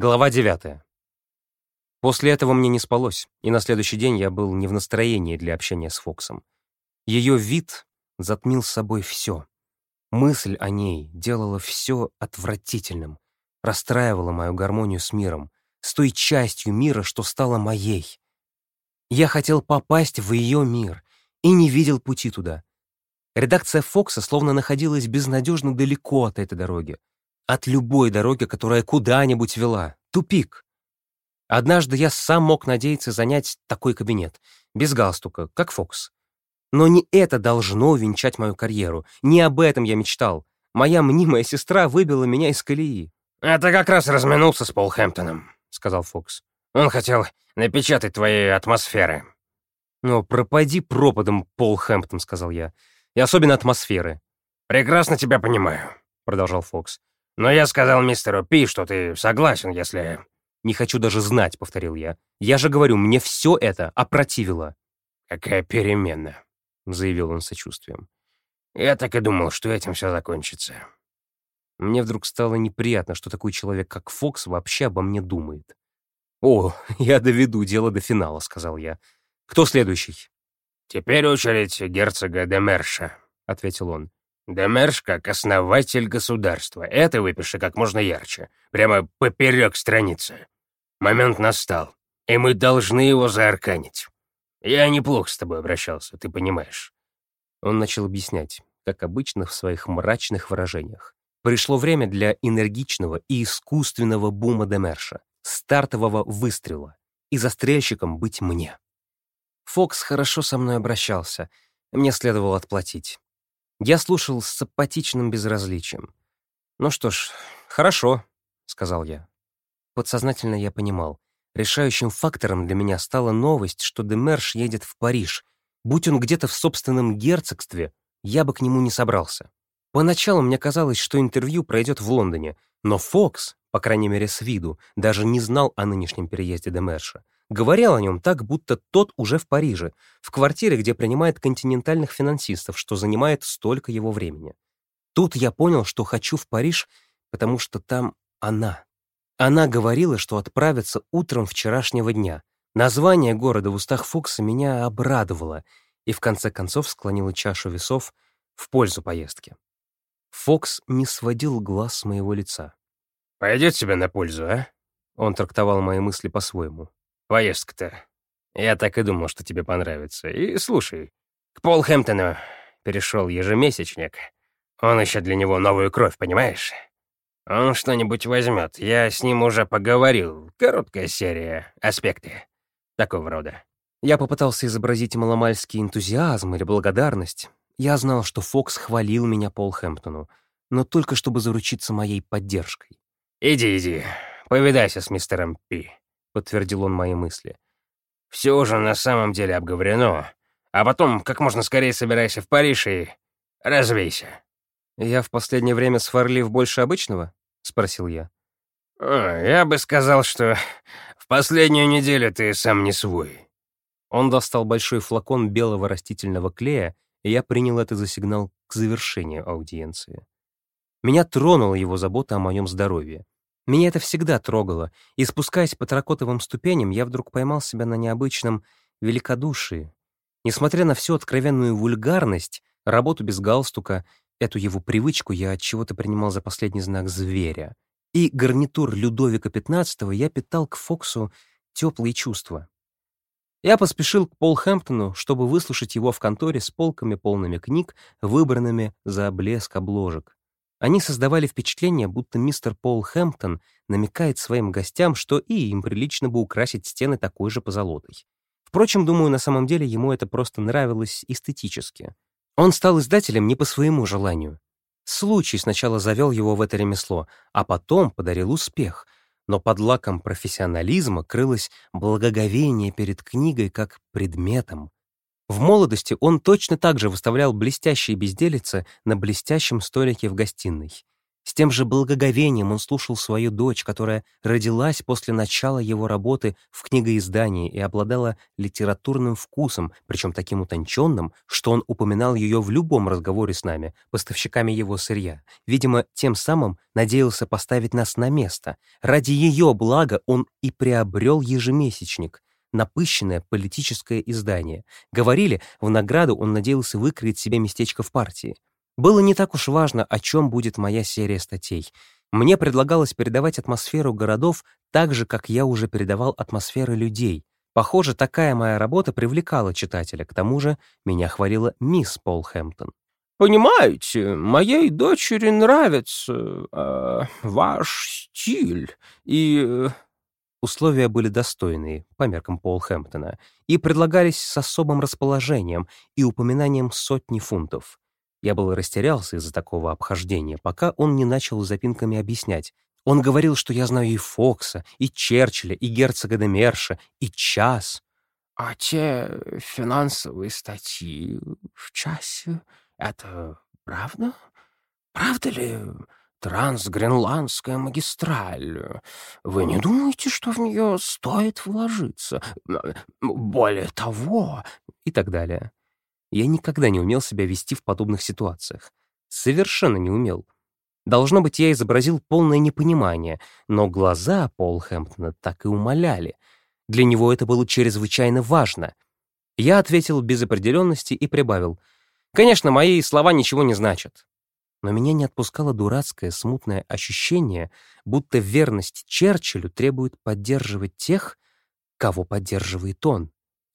Глава 9. После этого мне не спалось, и на следующий день я был не в настроении для общения с Фоксом. Ее вид затмил собой все. Мысль о ней делала все отвратительным, расстраивала мою гармонию с миром, с той частью мира, что стала моей. Я хотел попасть в ее мир и не видел пути туда. Редакция Фокса словно находилась безнадежно далеко от этой дороги, от любой дороги, которая куда-нибудь вела. Тупик. Однажды я сам мог надеяться занять такой кабинет, без галстука, как Фокс. Но не это должно венчать мою карьеру. Не об этом я мечтал. Моя мнимая сестра выбила меня из колеи. «Это как раз разминулся с Полхэмптоном», — сказал Фокс. «Он хотел напечатать твои атмосферы». «Ну, пропади пропадом, Полхэмптон», — сказал я. «И особенно атмосферы». «Прекрасно тебя понимаю», — продолжал Фокс. «Но я сказал мистеру Пи, что ты согласен, если...» «Не хочу даже знать», — повторил я. «Я же говорю, мне все это опротивило». «Какая перемена», — заявил он сочувствием. «Я так и думал, что этим все закончится». Мне вдруг стало неприятно, что такой человек, как Фокс, вообще обо мне думает. «О, я доведу дело до финала», — сказал я. «Кто следующий?» «Теперь очередь герцога Демерша», — ответил он. Демерш как основатель государства. Это выпиши как можно ярче. Прямо поперек страницы. Момент настал, и мы должны его заарканить. Я неплохо с тобой обращался, ты понимаешь. Он начал объяснять, как обычно в своих мрачных выражениях. Пришло время для энергичного и искусственного бума Демерша, стартового выстрела, и застрельщиком быть мне. Фокс хорошо со мной обращался, мне следовало отплатить. Я слушал с апатичным безразличием. «Ну что ж, хорошо», — сказал я. Подсознательно я понимал. Решающим фактором для меня стала новость, что Демерш едет в Париж. Будь он где-то в собственном герцогстве, я бы к нему не собрался. Поначалу мне казалось, что интервью пройдет в Лондоне, но Фокс, по крайней мере с виду, даже не знал о нынешнем переезде Демерша. Говорил о нем так, будто тот уже в Париже, в квартире, где принимает континентальных финансистов, что занимает столько его времени. Тут я понял, что хочу в Париж, потому что там она. Она говорила, что отправится утром вчерашнего дня. Название города в устах Фокса меня обрадовало и в конце концов склонило чашу весов в пользу поездки. Фокс не сводил глаз с моего лица. «Пойдет тебе на пользу, а?» Он трактовал мои мысли по-своему. Поездка-то. Я так и думал, что тебе понравится. И слушай, к Полхэмптону перешел ежемесячник. Он еще для него новую кровь, понимаешь? Он что-нибудь возьмет. Я с ним уже поговорил. Короткая серия, аспекты. Такого рода. Я попытался изобразить маломальский энтузиазм или благодарность. Я знал, что Фокс хвалил меня Полхэмптону, но только чтобы заручиться моей поддержкой. «Иди, иди, повидайся с мистером Пи подтвердил он мои мысли. «Все уже на самом деле обговорено. А потом как можно скорее собирайся в Париж и развейся». «Я в последнее время сварлив больше обычного?» — спросил я. О, «Я бы сказал, что в последнюю неделю ты сам не свой». Он достал большой флакон белого растительного клея, и я принял это за сигнал к завершению аудиенции. Меня тронула его забота о моем здоровье. Меня это всегда трогало, и спускаясь по таракотовым ступеням, я вдруг поймал себя на необычном великодушии. Несмотря на всю откровенную вульгарность, работу без галстука, эту его привычку я от чего-то принимал за последний знак зверя. И гарнитур Людовика XV я питал к Фоксу теплые чувства. Я поспешил к Полхэмптону, чтобы выслушать его в конторе с полками полными книг, выбранными за блеск обложек. Они создавали впечатление, будто мистер Пол Хэмптон намекает своим гостям, что и им прилично бы украсить стены такой же позолотой. Впрочем, думаю, на самом деле ему это просто нравилось эстетически. Он стал издателем не по своему желанию. Случай сначала завел его в это ремесло, а потом подарил успех, но под лаком профессионализма крылось благоговение перед книгой как предметом, в молодости он точно так же выставлял блестящие безделицы на блестящем столике в гостиной. С тем же благоговением он слушал свою дочь, которая родилась после начала его работы в книгоиздании и обладала литературным вкусом, причем таким утонченным, что он упоминал ее в любом разговоре с нами, поставщиками его сырья. Видимо, тем самым надеялся поставить нас на место. Ради ее блага он и приобрел ежемесячник — напыщенное политическое издание. Говорили, в награду он надеялся выкроить себе местечко в партии. Было не так уж важно, о чем будет моя серия статей. Мне предлагалось передавать атмосферу городов так же, как я уже передавал атмосферы людей. Похоже, такая моя работа привлекала читателя. К тому же меня хвалила мисс Пол Хэмптон. «Понимаете, моей дочери нравится э, ваш стиль, и...» Условия были достойные, по меркам Пол Хэмптона, и предлагались с особым расположением и упоминанием сотни фунтов. Я был растерялся из-за такого обхождения, пока он не начал запинками объяснять. Он говорил, что я знаю и Фокса, и Черчилля, и герцога де Мерша, и час. А те финансовые статьи в часе — это правда? Правда ли трансгренландская магистраль? Вы не думаете, что в нее стоит вложиться? Более того... И так далее. Я никогда не умел себя вести в подобных ситуациях. Совершенно не умел. Должно быть, я изобразил полное непонимание, но глаза Пол Хэмптона так и умоляли. Для него это было чрезвычайно важно. Я ответил без определенности и прибавил. «Конечно, мои слова ничего не значат». Но меня не отпускало дурацкое, смутное ощущение, будто верность Черчиллю требует поддерживать тех, кого поддерживает он.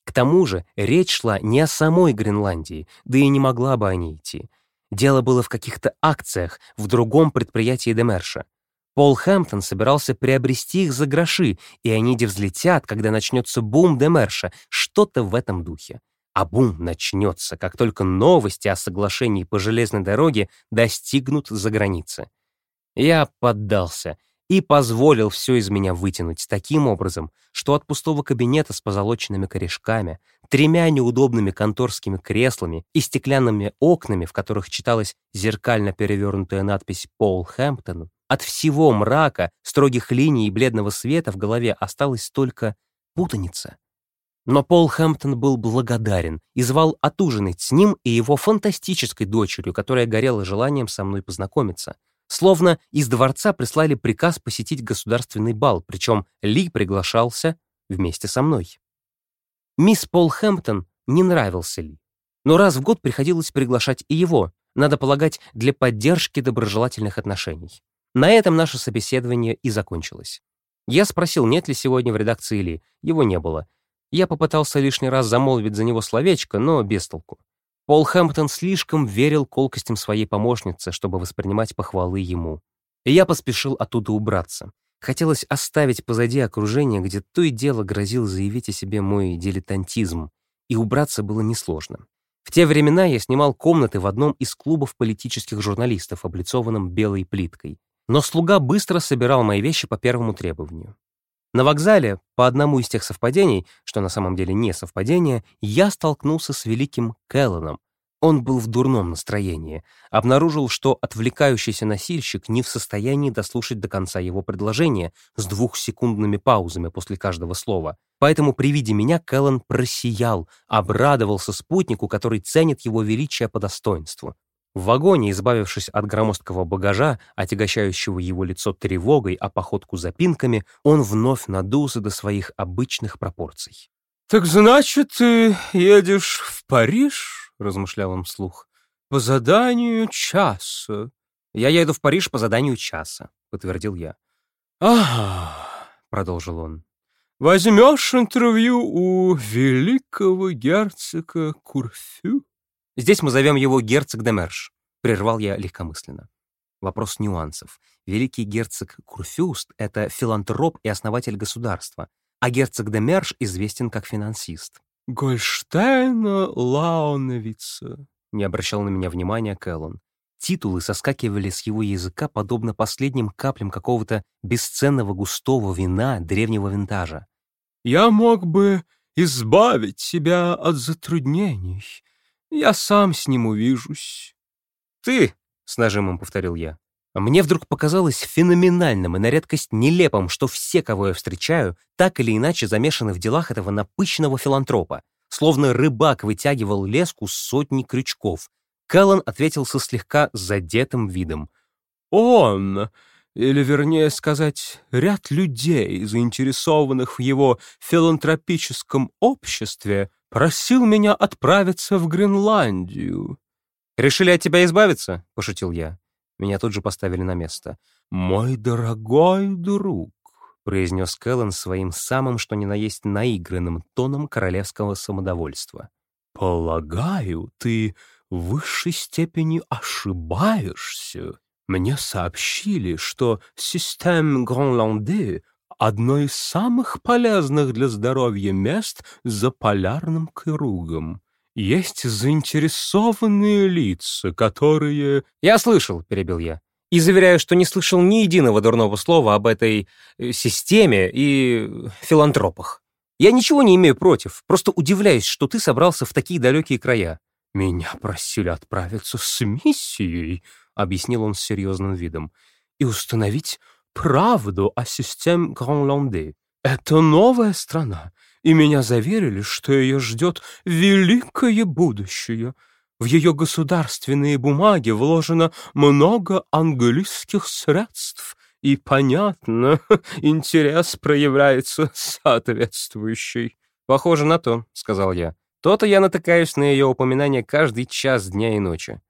К тому же речь шла не о самой Гренландии, да и не могла бы о ней идти. Дело было в каких-то акциях в другом предприятии Демерша. Пол Хэмптон собирался приобрести их за гроши, и они де взлетят, когда начнется бум Демерша, что-то в этом духе. А бум начнется, как только новости о соглашении по железной дороге достигнут за границы. Я поддался — и позволил все из меня вытянуть таким образом, что от пустого кабинета с позолоченными корешками, тремя неудобными конторскими креслами и стеклянными окнами, в которых читалась зеркально перевернутая надпись «Пол Хэмптон», от всего мрака, строгих линий и бледного света в голове осталась только путаница. Но Пол Хэмптон был благодарен и звал отужинать с ним и его фантастической дочерью, которая горела желанием со мной познакомиться — Словно из дворца прислали приказ посетить государственный бал, причем Ли приглашался вместе со мной. Мисс Пол Хэмптон не нравился Ли, но раз в год приходилось приглашать и его, надо полагать, для поддержки доброжелательных отношений. На этом наше собеседование и закончилось. Я спросил, нет ли сегодня в редакции Ли. Его не было. Я попытался лишний раз замолвить за него словечко, но без толку. Пол Хэмптон слишком верил колкостям своей помощницы, чтобы воспринимать похвалы ему. И я поспешил оттуда убраться. Хотелось оставить позади окружение, где то и дело грозил заявить о себе мой дилетантизм, и убраться было несложно. В те времена я снимал комнаты в одном из клубов политических журналистов, облицованном белой плиткой. Но слуга быстро собирал мои вещи по первому требованию. На вокзале, по одному из тех совпадений, что на самом деле не совпадение, я столкнулся с великим Келленом. Он был в дурном настроении, обнаружил, что отвлекающийся носильщик не в состоянии дослушать до конца его предложения с двухсекундными паузами после каждого слова. Поэтому при виде меня Келлен просиял, обрадовался спутнику, который ценит его величие по достоинству. В вагоне, избавившись от громоздкого багажа, отягощающего его лицо тревогой, а походку запинками, он вновь надулся до своих обычных пропорций. «Так значит, ты едешь в Париж?» — размышлял он вслух. «По заданию часа». «Я еду в Париж по заданию часа», — подтвердил я. «Ага», — продолжил он. «Возьмешь интервью у великого герцога Курфю?» Здесь мы зовем его герцог де Мерш», — прервал я легкомысленно. Вопрос нюансов. Великий герцог Курфюст — это филантроп и основатель государства, а герцог де Мерш известен как финансист. «Гольштейна Лауновица», — не обращал на меня внимания Кэллон. Титулы соскакивали с его языка подобно последним каплям какого-то бесценного густого вина древнего винтажа. «Я мог бы избавить себя от затруднений, я сам с ним увижусь. «Ты!» — с нажимом повторил я. Мне вдруг показалось феноменальным и на редкость нелепым, что все, кого я встречаю, так или иначе замешаны в делах этого напыщенного филантропа, словно рыбак вытягивал леску с сотни крючков. Кэллан ответил со слегка задетым видом. «Он, или, вернее сказать, ряд людей, заинтересованных в его филантропическом обществе, просил меня отправиться в Гренландию». «Решили от тебя избавиться?» — пошутил я. Меня тут же поставили на место. «Мой дорогой друг», — произнес Кэллен своим самым что ни на есть наигранным тоном королевского самодовольства. «Полагаю, ты в высшей степени ошибаешься. Мне сообщили, что система Гранланде — одно из самых полезных для здоровья мест за полярным кругом. Есть заинтересованные лица, которые... «Я слышал», — перебил я, «и заверяю, что не слышал ни единого дурного слова об этой э, системе и филантропах. Я ничего не имею против, просто удивляюсь, что ты собрался в такие далекие края». «Меня просили отправиться с миссией», — объяснил он с серьезным видом, «и установить правду о системе Гранланде. Это новая страна, и меня заверили, что ее ждет великое будущее. В ее государственные бумаги вложено много английских средств, и, понятно, интерес проявляется соответствующий. «Похоже на то», — сказал я. «То-то я натыкаюсь на ее упоминание каждый час дня и ночи».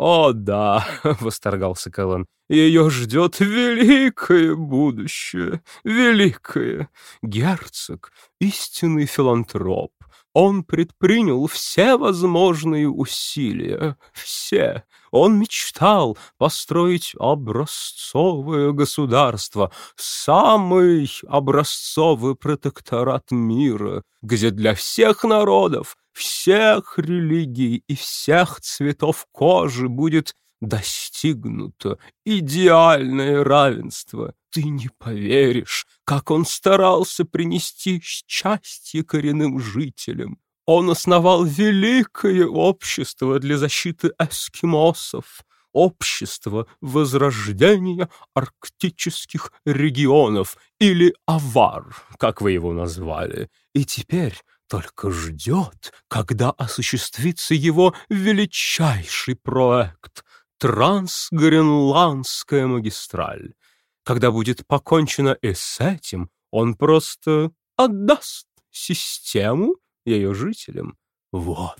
«О, да», — восторгался Кэллен, — «ее ждет великое будущее, великое. Герцог — истинный филантроп. Он предпринял все возможные усилия, все. Он мечтал построить образцовое государство, самый образцовый протекторат мира, где для всех народов всех религий и всех цветов кожи будет достигнуто идеальное равенство. Ты не поверишь, как он старался принести счастье коренным жителям. Он основал великое общество для защиты эскимосов, общество возрождения арктических регионов, или авар, как вы его назвали. И теперь только ждет, когда осуществится его величайший проект — Трансгренландская магистраль. Когда будет покончено и с этим, он просто отдаст систему ее жителям. Вот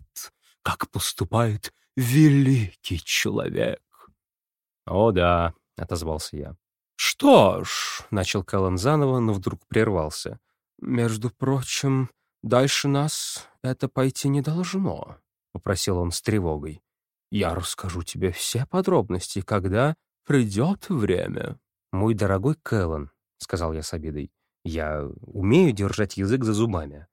как поступает великий человек. «О да», — отозвался я. «Что ж», — начал Кэллен заново, но вдруг прервался. «Между прочим, «Дальше нас это пойти не должно», — попросил он с тревогой. «Я расскажу тебе все подробности, когда придет время». «Мой дорогой Кэллен», — сказал я с обидой, — «я умею держать язык за зубами».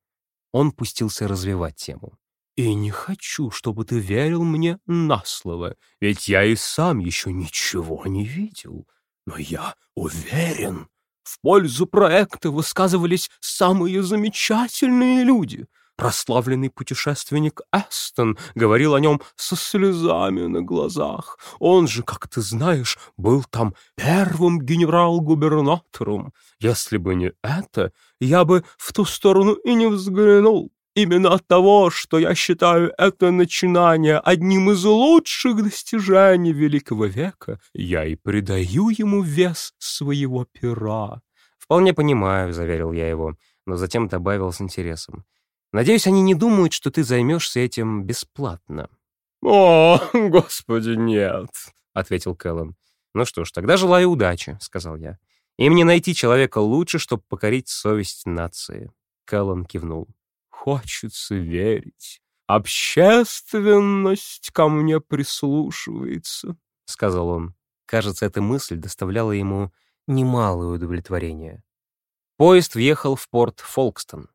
Он пустился развивать тему. «И не хочу, чтобы ты верил мне на слово, ведь я и сам еще ничего не видел. Но я уверен, в пользу проекта высказывались самые замечательные люди. Прославленный путешественник Эстон говорил о нем со слезами на глазах. Он же, как ты знаешь, был там первым генерал-губернатором. Если бы не это, я бы в ту сторону и не взглянул. Именно от того, что я считаю это начинание одним из лучших достижений Великого века, я и придаю ему вес своего пера. «Вполне понимаю», — заверил я его, но затем добавил с интересом. «Надеюсь, они не думают, что ты займешься этим бесплатно». «О, господи, нет», — ответил Кэллен. «Ну что ж, тогда желаю удачи», — сказал я. «Им не найти человека лучше, чтобы покорить совесть нации». Кэллен кивнул хочется верить. Общественность ко мне прислушивается, — сказал он. Кажется, эта мысль доставляла ему немалое удовлетворение. Поезд въехал в порт Фолкстон.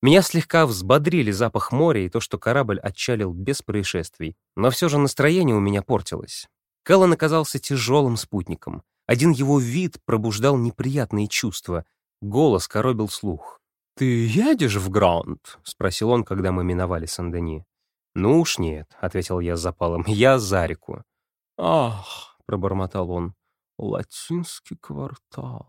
Меня слегка взбодрили запах моря и то, что корабль отчалил без происшествий, но все же настроение у меня портилось. Кэллен оказался тяжелым спутником. Один его вид пробуждал неприятные чувства, голос коробил слух. «Ты едешь в Гранд?» — спросил он, когда мы миновали Сен-Дени. «Ну уж нет», — ответил я с запалом, — «я за реку». «Ах», — пробормотал он, Латинский квартал.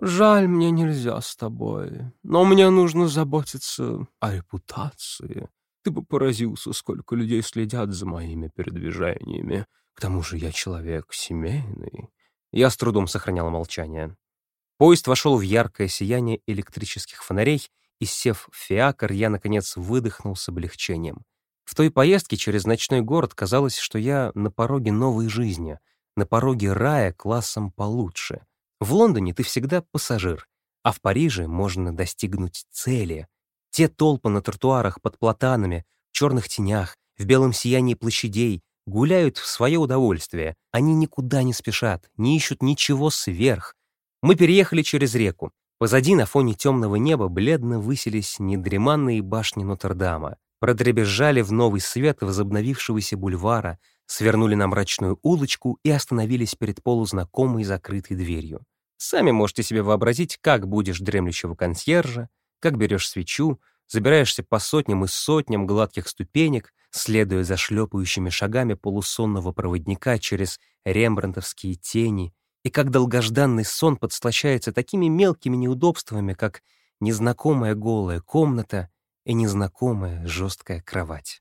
Жаль, мне нельзя с тобой, но мне нужно заботиться о репутации. Ты бы поразился, сколько людей следят за моими передвижениями. К тому же я человек семейный. Я с трудом сохранял молчание. Поезд вошел в яркое сияние электрических фонарей, и, сев в фиакр, я, наконец, выдохнул с облегчением. В той поездке через ночной город казалось, что я на пороге новой жизни, на пороге рая классом получше. В Лондоне ты всегда пассажир, а в Париже можно достигнуть цели. Те толпы на тротуарах под платанами, в черных тенях, в белом сиянии площадей гуляют в свое удовольствие. Они никуда не спешат, не ищут ничего сверх. Мы переехали через реку. Позади на фоне темного неба бледно высились недреманные башни Нотр-Дама, продребезжали в новый свет возобновившегося бульвара, свернули на мрачную улочку и остановились перед полузнакомой закрытой дверью. Сами можете себе вообразить, как будешь дремлющего консьержа, как берешь свечу, забираешься по сотням и сотням гладких ступенек, следуя за шлепающими шагами полусонного проводника через рембрандтовские тени, и как долгожданный сон подслащается такими мелкими неудобствами, как незнакомая голая комната и незнакомая жесткая кровать.